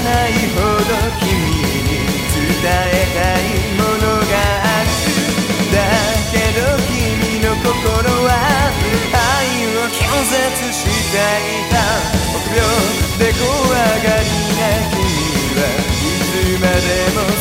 ないほど君に伝えたいものがある。だけど君の心は愛を拒絶していた臆病で怖がりな君はいつまでも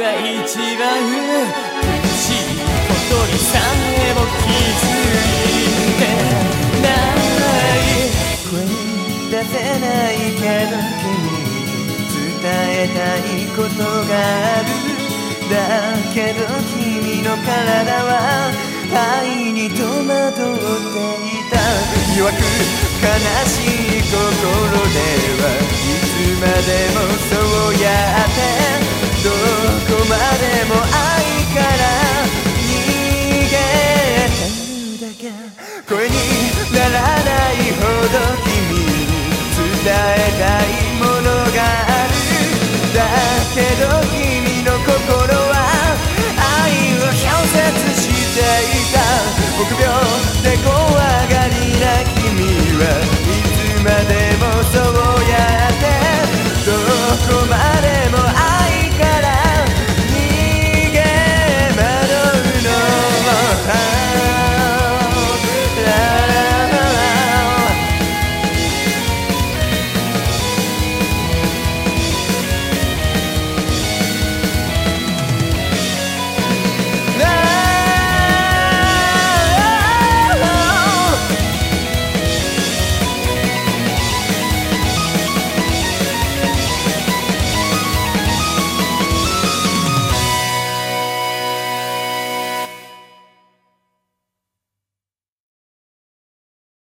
は一番苦しいことにさえも気づいてない声出せないけど君に伝えたいことがあるだけど君の体は愛に戸惑っていた。弱く悲しい心ではいつまでもそうや。ってでも愛から逃げてるだけ。声にならないほど君に伝えたいものがある。だけど君の心は愛を拒絶していた。臆病で